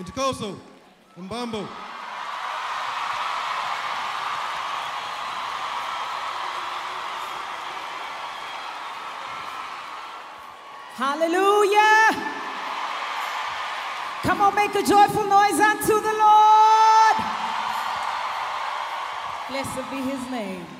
Ntokozo, Mbambo. Hallelujah. Come on, make a joyful noise unto the Lord. Blessed be his name.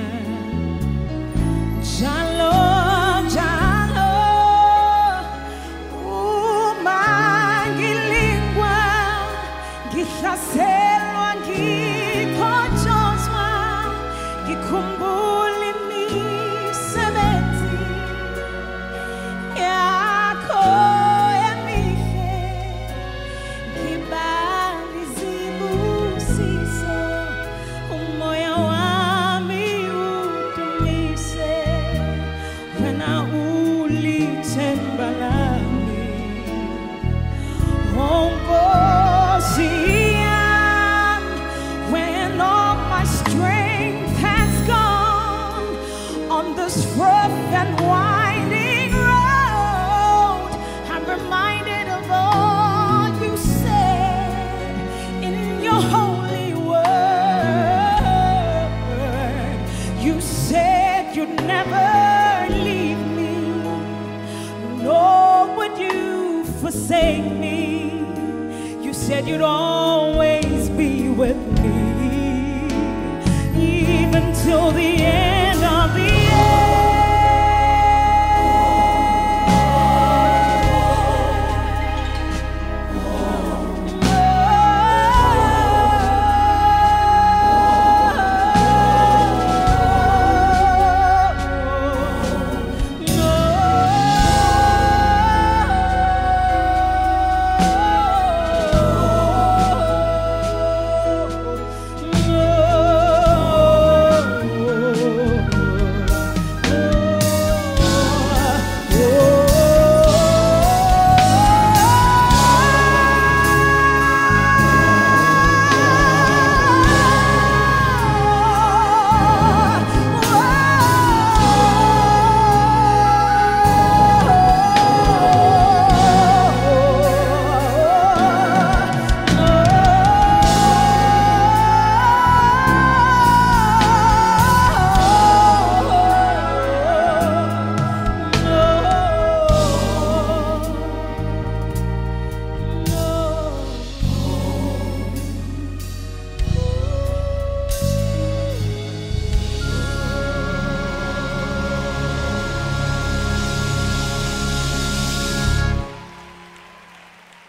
空 you'd never leave me, nor would you forsake me. You said you'd always be with me, even till the end.